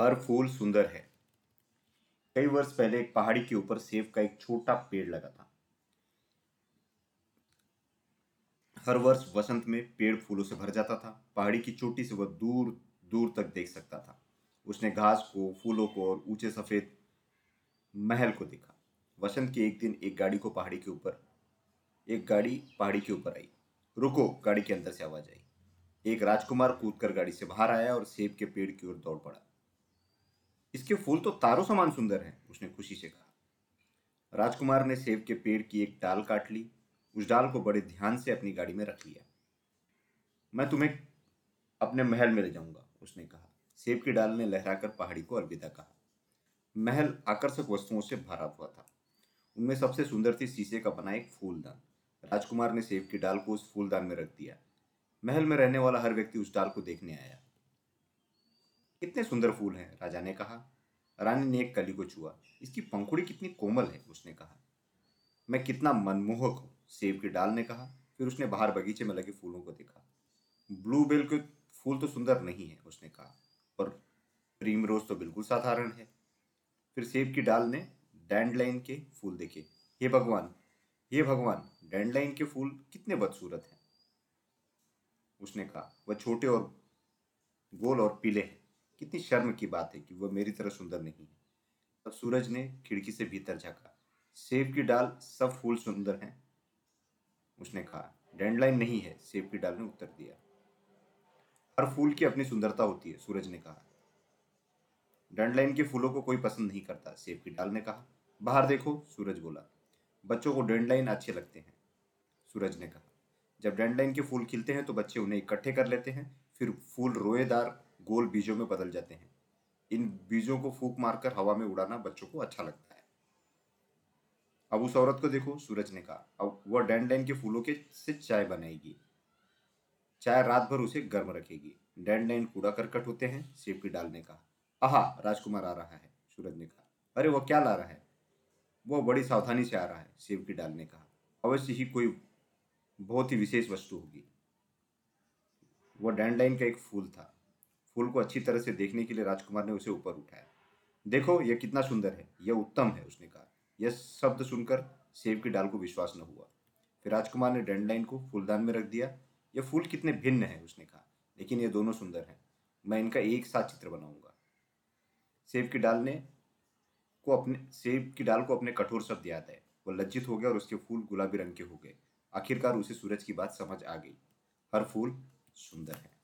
हर फूल सुंदर है। कई वर्ष पहले एक पहाड़ी के ऊपर सेब का एक छोटा पेड़ लगा था। हर वर्ष वसंत में पेड़ फूलों से भर जाता था। पहाड़ी की चोटी से वह दूर दूर तक देख सकता था। उसने घास को, फूलों को और ऊँचे सफ़ेद महल को देखा। वसंत के एक दिन एक गाड़ी को पहाड़ी के ऊपर, एक गाड़ी पहाड़ी के ऊपर आई। रुको, गाड़ी के अंदर से आवाज़ आई। एक राजकुमार कूदकर गाड़ी से बाहर आया और सेब के पेड़ की ओर दौड़ पड़ा। इसके फूल तो तारों समान सुंदर हैं, उसने खुशी से कहा। राजकुमार ने सेब के पेड़ की एक डाल काट ली, उस डाल को बड़े ध्यान से अपनी गाड़ी में रख लिया। मैं तुम्हें अपने महल में ले जाऊँगा, उसने कहा। सेब की डाल ने लहराकर पहाड़ी को अलविदा कहा। महल आकर्षक वस्तुओं से भरा हुआ था। उनमें सबसे सुंदर थी शीशे का बना एक फूलदान। राजकुमार ने सेब की डाल को उस फूलदान में रख दिया। महल में रहने वाला हर व्यक्ति उस डाल को देखने आया। कितने सुंदर फूल हैं, राजा ने कहा। रानी ने एक कली को छुआ। इसकी पंखुड़ी कितनी कोमल है, उसने कहा। मैं कितना मनमोहक हूँ, सेब की डाल ने कहा। फिर उसने बाहर बगीचे में लगे फूलों को देखा। ब्लू बेल के फूल तो सुंदर नहीं है, उसने कहा। और प्रीम रोज तो बिल्कुल साधारण है। फिर सेब की डाल ने डैंडलाइन के फूल देखे। हे भगवान हे भगवान, डैंडलाइन के फूल कितने बदसूरत हैं। उसने कहा, वह छोटे और गोल और पीले हैं। कितनी शर्म की बात है कि वह मेरी तरह सुंदर नहीं है। तब सूरज ने खिड़की से भीतर झाँका। सेब की डाल सब फूल सुंदर हैं, उसने कहा। डैंडलाइन नहीं है, सेब की डाल ने उत्तर दिया। हर फूल की अपनी सुंदरता होती है, सूरज ने कहा। डैंडलाइन के फूलों को कोई पसंद नहीं करता, सेब की डाल ने कहा। बाहर देखो, सूरज बोला। बच्चों को डैंडलाइन अच्छे लगते हैं, सूरज ने कहा। जब डैंडलाइन के फूल खिलते हैं तो बच्चे उन्हें इकट्ठे कर लेते हैं, फिर फूल रोएदार गोल बीजों में बदल जाते हैं। इन बीजों को फूक मारकर हवा में उड़ाना बच्चों को अच्छा लगता है। अब उस औरत को देखो, सूरज ने कहा। अब वह डैंडलाइन के फूलों के से चाय बनाएगी। चाय रात भर उसे गर्म रखेगी। डैंडलाइन कूड़ा करकट होते हैं, सेब की डाल ने कहा। आहा, राजकुमार आ रहा है, सूरज ने कहा। अरे, वह क्या ला रहा है? वह बड़ी सावधानी से आ रहा है, सेब की डाल ने कहा। अवश्य ही कोई बहुत ही विशेष वस्तु होगी। वह डैंडलाइन का एक फूल था। फूल को अच्छी तरह से देखने के लिए राजकुमार ने उसे ऊपर उठाया। देखो यह कितना सुंदर है यह उत्तम है, उसने कहा। यह शब्द सुनकर सेब की डाल को विश्वास न हुआ। फिर राजकुमार ने डेंडलाइन को फूलदान में रख दिया। यह फूल कितने भिन्न हैं, उसने कहा। लेकिन ये दोनों सुंदर हैं। मैं इनका एक साथ चित्र बनाऊँगा। सेब की डाल ने को अपने, सेब की डाल को अपने कठोर शब्द याद है वह लज्जित हो गया और उसके फूल गुलाबी रंग के हो गए। आखिरकार उसे सूरज की बात समझ आ गई। हर फूल सुंदर है।